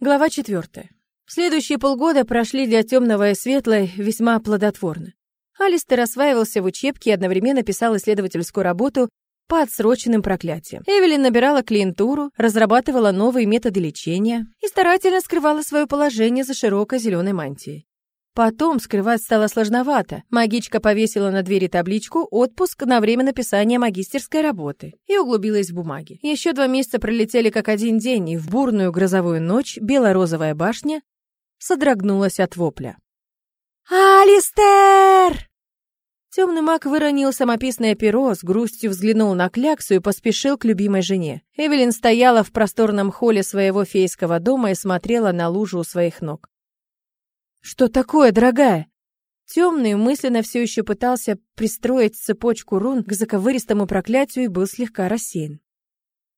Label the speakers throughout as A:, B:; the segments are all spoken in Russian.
A: Глава четвертая. Следующие полгода прошли для темного и светлой весьма плодотворно. Алистер осваивался в учебке и одновременно писал исследовательскую работу по отсроченным проклятиям. Эвелин набирала клиентуру, разрабатывала новые методы лечения и старательно скрывала свое положение за широкой зеленой мантией. Потом скрывать стало сложновато. Магичка повесила на двери табличку «Отпуск на время написания магистерской работы» и углубилась в бумаги. Еще два месяца пролетели как один день, и в бурную грозовую ночь бело-розовая башня содрогнулась от вопля. «Алистер!» Темный маг выронил самописное перо, с грустью взглянул на кляксу и поспешил к любимой жене. Эвелин стояла в просторном холле своего фейского дома и смотрела на лужу у своих ног. «Что такое, дорогая?» Темный мысленно все еще пытался пристроить цепочку рун к заковыристому проклятию и был слегка рассеян.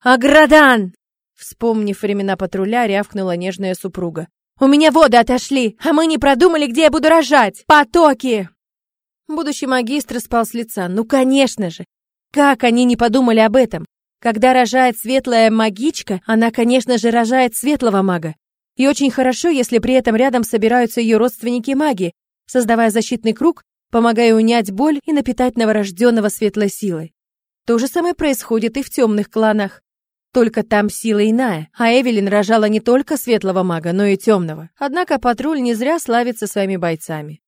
A: «Аградан!» Вспомнив времена патруля, рявкнула нежная супруга. «У меня воды отошли, а мы не продумали, где я буду рожать! Потоки!» Будущий магистр спал с лица. «Ну, конечно же! Как они не подумали об этом? Когда рожает светлая магичка, она, конечно же, рожает светлого мага. И очень хорошо, если при этом рядом собираются ее родственники-маги, создавая защитный круг, помогая унять боль и напитать новорожденного светлой силой. То же самое происходит и в темных кланах. Только там сила иная, а Эвелин рожала не только светлого мага, но и темного. Однако патруль не зря славится своими бойцами.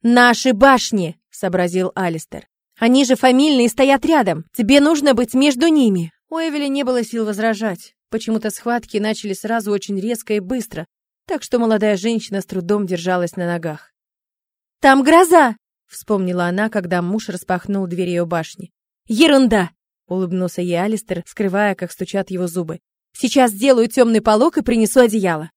A: «Наши башни!» — сообразил Алистер. «Они же фамильные стоят рядом. Тебе нужно быть между ними». У Эвелин не было сил возражать. Почему-то схватки начали сразу очень резко и быстро, так что молодая женщина с трудом держалась на ногах. «Там гроза!» — вспомнила она, когда муж распахнул дверь ее башни. «Ерунда!» — улыбнулся ей Алистер, скрывая, как стучат его зубы. «Сейчас сделаю темный полог и принесу одеяло».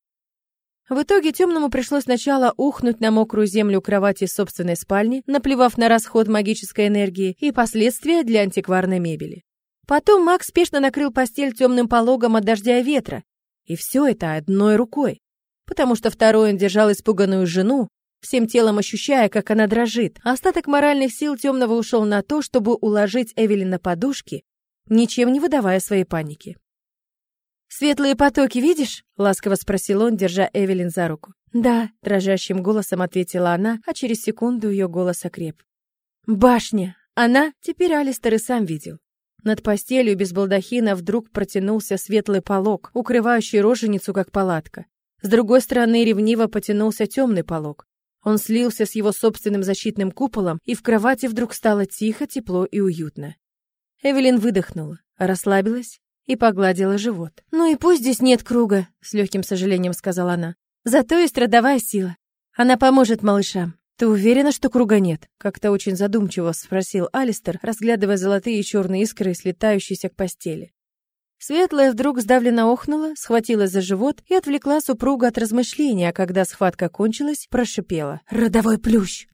A: В итоге темному пришлось сначала ухнуть на мокрую землю кровати собственной спальни, наплевав на расход магической энергии и последствия для антикварной мебели. Потом Макс спешно накрыл постель темным пологом от дождя и ветра. И все это одной рукой. Потому что второй он держал испуганную жену, всем телом ощущая, как она дрожит. Остаток моральных сил темного ушел на то, чтобы уложить Эвелин на подушки, ничем не выдавая своей паники. «Светлые потоки видишь?» — ласково спросил он, держа Эвелин за руку. «Да», — дрожащим голосом ответила она, а через секунду ее голос окреп. «Башня! Она?» Теперь Алистер и сам видел. Над постелью без балдахина вдруг протянулся светлый полог, укрывающий роженицу, как палатка. С другой стороны ревниво потянулся темный полог. Он слился с его собственным защитным куполом, и в кровати вдруг стало тихо, тепло и уютно. Эвелин выдохнула, расслабилась и погладила живот. «Ну и пусть здесь нет круга», — с легким сожалением сказала она. «Зато есть родовая сила. Она поможет малышам». «Ты уверена, что круга нет?» — как-то очень задумчиво спросил Алистер, разглядывая золотые и черные искры, слетающиеся к постели. Светлая вдруг сдавленно охнула, схватила за живот и отвлекла супруга от размышления, а когда схватка кончилась, прошипела. «Родовой плющ!»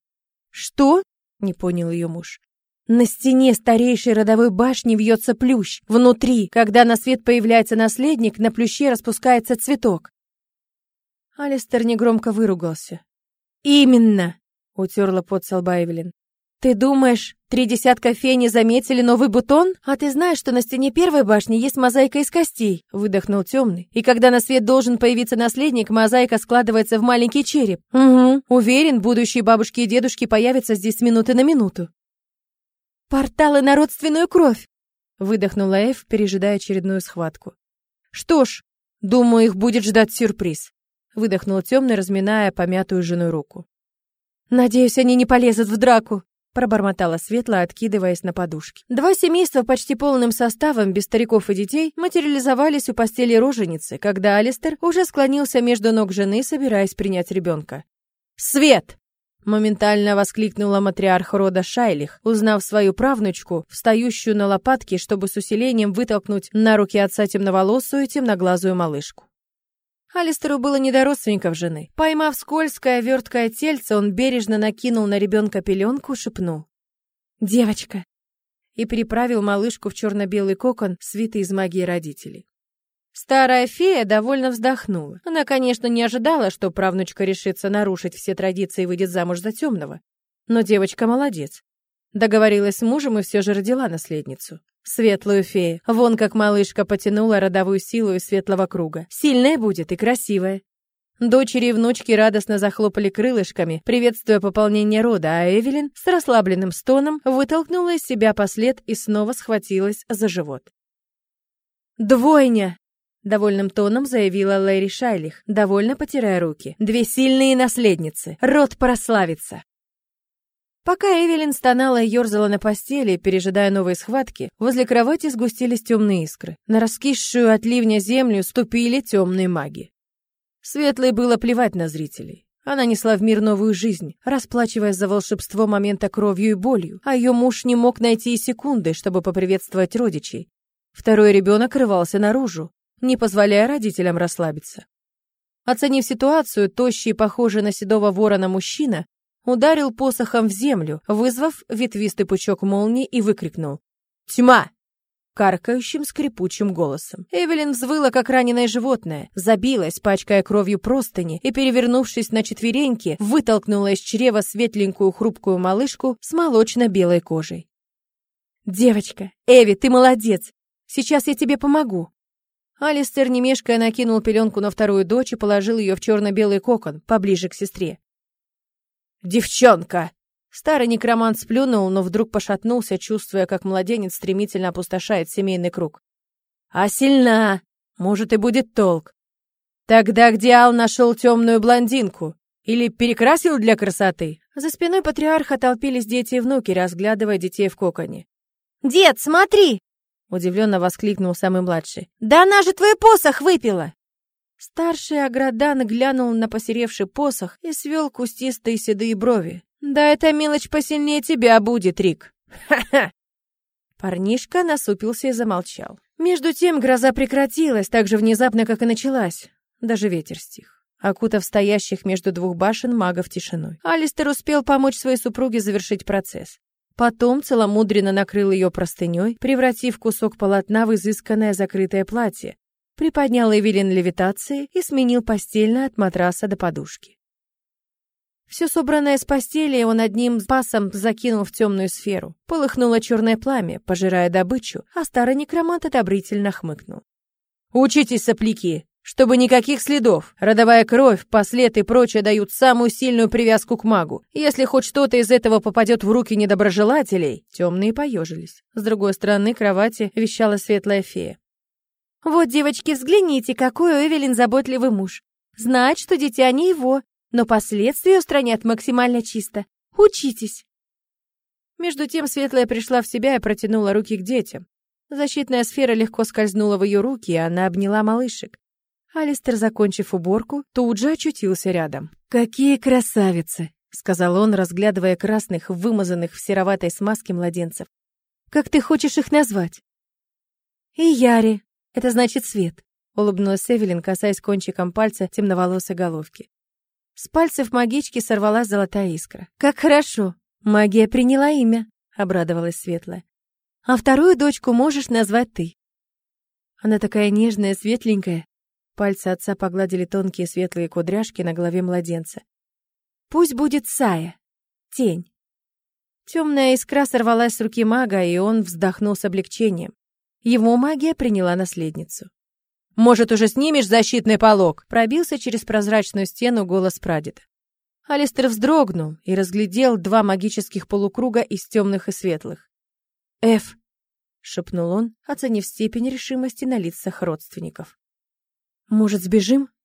A: «Что?» — не понял ее муж. На стене старейшей родовой башни вьется плющ. Внутри, когда на свет появляется наследник, на плюще распускается цветок. Алистер негромко выругался. «Именно!» Утерла под со лба Эвелин. «Ты думаешь, три десятка фей не заметили новый бутон? А ты знаешь, что на стене первой башни есть мозаика из костей?» Выдохнул темный. «И когда на свет должен появиться наследник, мозаика складывается в маленький череп. Угу. Уверен, будущие бабушки и дедушки появятся здесь с минуты на минуту». «Порталы на родственную кровь!» Выдохнула Эв, пережидая очередную схватку. «Что ж, думаю, их будет ждать сюрприз», выдохнул темный, разминая помятую жену руку. «Надеюсь, они не полезут в драку», — пробормотала Светла, откидываясь на подушки. Два семейства почти полным составом, без стариков и детей, материализовались у постели роженицы, когда Алистер уже склонился между ног жены, собираясь принять ребенка. «Свет!» — моментально воскликнула матриарх рода Шайлих, узнав свою правнучку, встающую на лопатки, чтобы с усилением вытолкнуть на руки отца темноволосую темноглазую малышку. Алистеру было не до родственников жены. Поймав скользкое, верткое тельце, он бережно накинул на ребенка пеленку, шепнул. «Девочка!» и переправил малышку в черно-белый кокон, свитый из магии родителей. Старая фея довольно вздохнула. Она, конечно, не ожидала, что правнучка решится нарушить все традиции и выйдет замуж за темного. Но девочка молодец. Договорилась с мужем и все же родила наследницу. Светлую фею. Вон как малышка потянула родовую силу из светлого круга. Сильная будет и красивая. Дочери и внучки радостно захлопали крылышками, приветствуя пополнение рода, а Эвелин с расслабленным стоном вытолкнула из себя послед и снова схватилась за живот. «Двойня!» — довольным тоном заявила Лэри Шайлих, довольно потирая руки. «Две сильные наследницы! Род прославится!» Пока Эвелин стонала и ерзала на постели, пережидая новые схватки, возле кровати сгустились темные искры. На раскисшую от ливня землю ступили темные маги. Светлой было плевать на зрителей. Она несла в мир новую жизнь, расплачиваясь за волшебство момента кровью и болью, а ее муж не мог найти и секунды, чтобы поприветствовать родичей. Второй ребенок рывался наружу, не позволяя родителям расслабиться. Оценив ситуацию, тощий, похожий на седого ворона мужчина, ударил посохом в землю, вызвав ветвистый пучок молнии и выкрикнул «Тьма!» каркающим скрипучим голосом. Эвелин взвыла, как раненое животное, забилась, пачкая кровью простыни, и, перевернувшись на четвереньки, вытолкнула из чрева светленькую хрупкую малышку с молочно-белой кожей. «Девочка, Эви, ты молодец! Сейчас я тебе помогу!» Алистер, не мешкая, накинул пеленку на вторую дочь и положил ее в черно-белый кокон, поближе к сестре. «Девчонка!» Старый некромант сплюнул, но вдруг пошатнулся, чувствуя, как младенец стремительно опустошает семейный круг. «А сильна! Может, и будет толк. Тогда где Ал нашел темную блондинку? Или перекрасил для красоты?» За спиной патриарха толпились дети и внуки, разглядывая детей в коконе.
B: «Дед, смотри!» — удивленно воскликнул самый младший. «Да она же твой посох выпила!»
A: Старший Аградан глянул на посеревший посох и свел кустистые седые брови. «Да эта мелочь посильнее тебя будет, Рик!» «Ха-ха!» Парнишка насупился и замолчал. Между тем гроза прекратилась так же внезапно, как и началась. Даже ветер стих, окутав стоящих между двух башен магов тишиной. Алистер успел помочь своей супруге завершить процесс. Потом целомудренно накрыл ее простыней, превратив кусок полотна в изысканное закрытое платье, приподнял Эвелин левитации и сменил постельное от матраса до подушки. Все собранное с постели он одним пасом закинул в темную сферу. Полыхнуло черное пламя, пожирая добычу, а старый некромант одобрительно хмыкнул. «Учитесь, сопляки! Чтобы никаких следов. Родовая кровь, послед и прочее дают самую сильную привязку к магу. Если хоть что-то из этого попадет в руки недоброжелателей...» Темные поежились. С другой стороны кровати вещала светлая фея.
B: «Вот, девочки, взгляните, какой у Эвелин заботливый муж. Знает, что дитя не его, но последствия устранят максимально чисто. Учитесь!»
A: Между тем Светлая пришла в себя и протянула руки к детям. Защитная сфера легко скользнула в ее руки, и она обняла малышек. Алистер, закончив уборку, тут же очутился рядом. «Какие красавицы!» — сказал он, разглядывая красных, вымазанных в сероватой смазке младенцев. «Как ты хочешь их назвать?» «И Яри. Это значит свет», — улыбнулась Эвелин, касаясь кончиком пальца темноволосой головки. С пальцев магички сорвалась золотая искра. «Как хорошо! Магия приняла имя!» — обрадовалась Светлая. «А вторую дочку можешь назвать ты». Она такая нежная, светленькая. Пальцы отца погладили тонкие светлые кудряшки на голове младенца. «Пусть будет Сая. Тень». Темная искра сорвалась с руки мага, и он вздохнул с облегчением. Его магия приняла наследницу. Может, уже снимешь защитный полог?» Пробился через прозрачную стену голос прадеда. Алистер вздрогнул и разглядел два магических полукруга из темных и светлых. «Эф», — шепнул он, оценив степень решимости на лицах родственников. «Может, сбежим?»